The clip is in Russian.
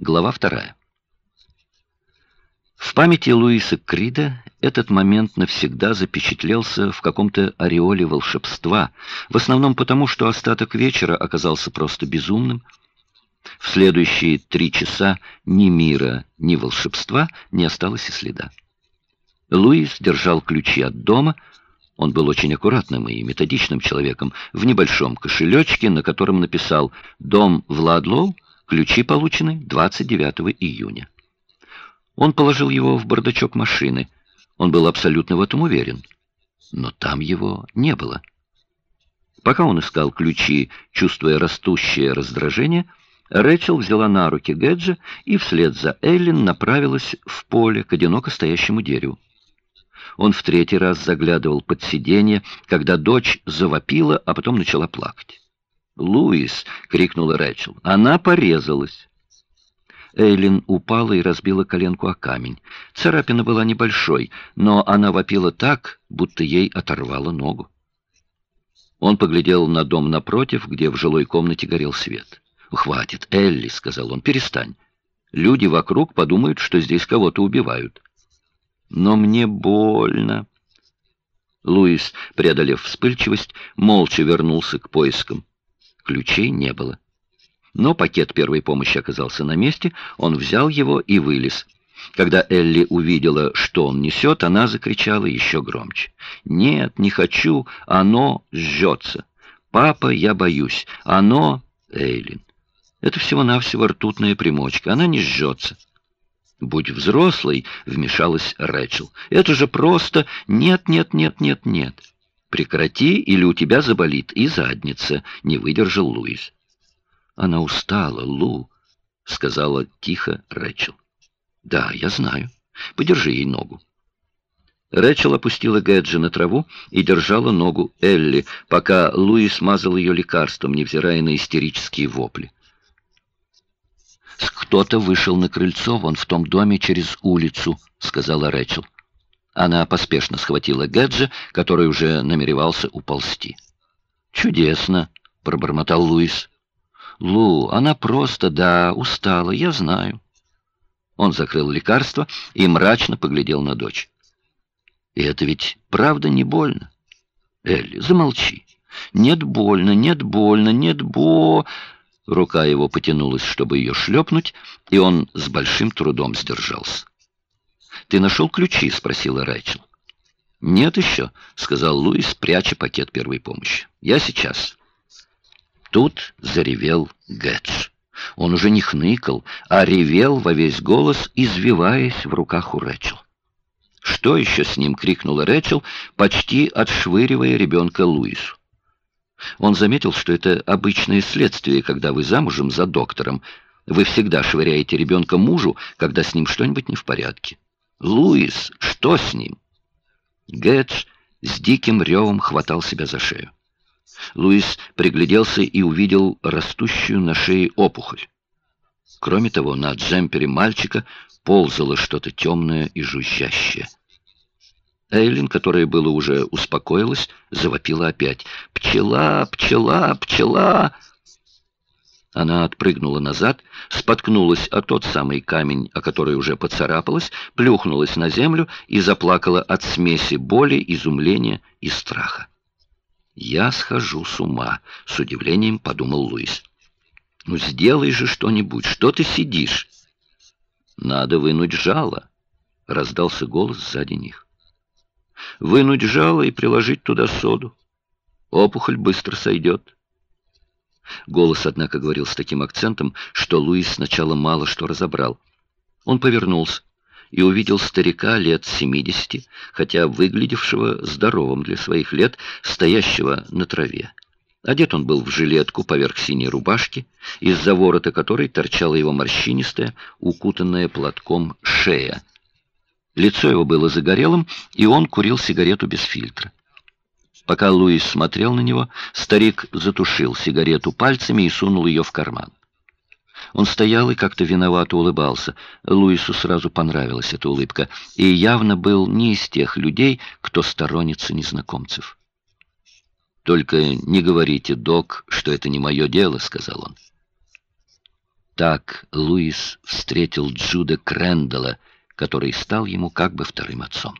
Глава вторая. В памяти Луиса Крида этот момент навсегда запечатлелся в каком-то ореоле волшебства, в основном потому, что остаток вечера оказался просто безумным. В следующие три часа ни мира, ни волшебства не осталось и следа. Луис держал ключи от дома, он был очень аккуратным и методичным человеком, в небольшом кошелечке, на котором написал «Дом Владлоу», ключи получены 29 июня. Он положил его в бардачок машины. Он был абсолютно в этом уверен. Но там его не было. Пока он искал ключи, чувствуя растущее раздражение, Рэчел взяла на руки Гэджа и вслед за Эллен направилась в поле к одиноко стоящему дереву. Он в третий раз заглядывал под сиденье, когда дочь завопила, а потом начала плакать. «Луис!» — крикнула Рэчел. «Она порезалась!» Эйлин упала и разбила коленку о камень. Царапина была небольшой, но она вопила так, будто ей оторвало ногу. Он поглядел на дом напротив, где в жилой комнате горел свет. «Хватит, Элли», — сказал он, — «перестань. Люди вокруг подумают, что здесь кого-то убивают». «Но мне больно». Луис, преодолев вспыльчивость, молча вернулся к поискам. Ключей не было. Но пакет первой помощи оказался на месте, он взял его и вылез. Когда Элли увидела, что он несет, она закричала еще громче. «Нет, не хочу, оно жжется. Папа, я боюсь. Оно...» Эйлин. «Это всего-навсего ртутная примочка, она не жжется». «Будь взрослой», — вмешалась Рэчел. «Это же просто... Нет, нет, нет, нет, нет. Прекрати, или у тебя заболит и задница», — не выдержал Луис. Она устала, Лу, — сказала тихо Рэчел. Да, я знаю. Подержи ей ногу. Рэчел опустила Гэджи на траву и держала ногу Элли, пока Луи смазал ее лекарством, невзирая на истерические вопли. «Кто-то вышел на крыльцо вон в том доме через улицу», — сказала Рэчел. Она поспешно схватила Гэджи, который уже намеревался уползти. «Чудесно», — пробормотал Луис. Лу, она просто, да, устала, я знаю. Он закрыл лекарство и мрачно поглядел на дочь. И это ведь правда не больно. Элли, замолчи. Нет больно, нет больно, нет бо... Рука его потянулась, чтобы ее шлепнуть, и он с большим трудом сдержался. «Ты нашел ключи?» — спросила Рэйчел. «Нет еще», — сказал Луис, пряча пакет первой помощи. «Я сейчас». Тут заревел Гэтч. Он уже не хныкал, а ревел во весь голос, извиваясь в руках у Рэчел. «Что еще с ним?» — крикнула Рэчел, почти отшвыривая ребенка Луису. Он заметил, что это обычное следствие, когда вы замужем за доктором. Вы всегда швыряете ребенка мужу, когда с ним что-нибудь не в порядке. «Луис, что с ним?» Гэтч с диким ревом хватал себя за шею. Луис пригляделся и увидел растущую на шее опухоль. Кроме того, на джемпере мальчика ползало что-то темное и жужжащее. Эйлин, которая было уже успокоилась, завопила опять. «Пчела! Пчела! Пчела!» Она отпрыгнула назад, споткнулась о тот самый камень, о который уже поцарапалась, плюхнулась на землю и заплакала от смеси боли, изумления и страха. «Я схожу с ума», — с удивлением подумал Луис. «Ну, сделай же что-нибудь, что ты сидишь?» «Надо вынуть жало», — раздался голос сзади них. «Вынуть жало и приложить туда соду. Опухоль быстро сойдет». Голос, однако, говорил с таким акцентом, что Луис сначала мало что разобрал. Он повернулся и увидел старика лет семидесяти, хотя выглядевшего здоровым для своих лет, стоящего на траве. Одет он был в жилетку поверх синей рубашки, из-за ворота которой торчала его морщинистая, укутанная платком шея. Лицо его было загорелым, и он курил сигарету без фильтра. Пока Луис смотрел на него, старик затушил сигарету пальцами и сунул ее в карман. Он стоял и как-то виновато улыбался. Луису сразу понравилась эта улыбка, и явно был не из тех людей, кто сторонится незнакомцев. «Только не говорите, док, что это не мое дело», — сказал он. Так Луис встретил Джуда Крэндалла, который стал ему как бы вторым отцом.